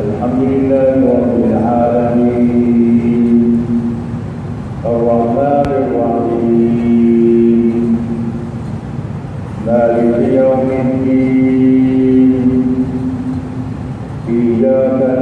Alhamdulillahirrahmanirrahim Al-Rahman al-Rahim Dari Tiyawmin Iyaka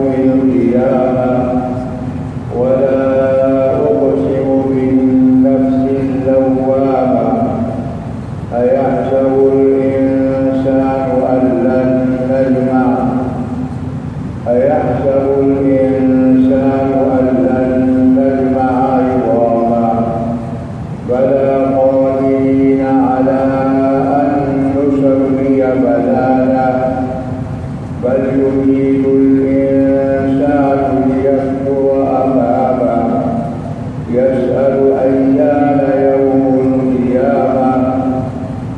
Amen.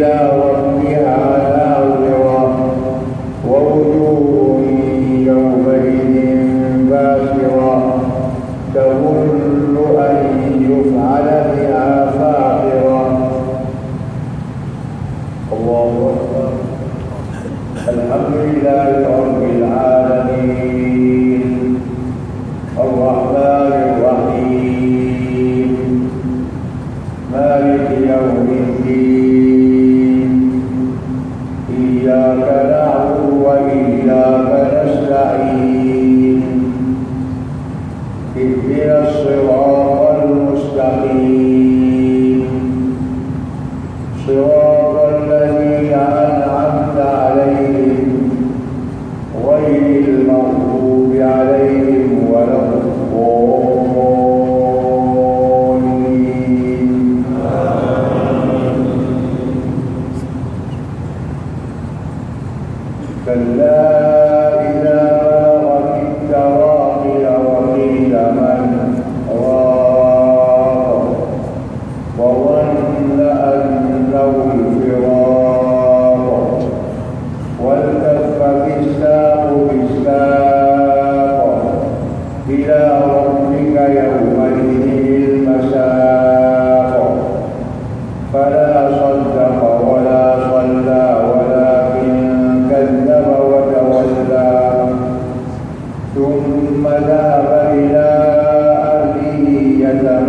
إلى ربها ناظرة ووجوه يومئذ باسرة تظن أن يفعل بها فاقرة. الله أكبر. الحمد لله رب العالمين. الرحمن الرحيم. نعبد وإياك نستعين. اهدنا الصراط فلا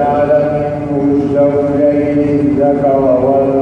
جعل منه الزوجين الذكر والأنثى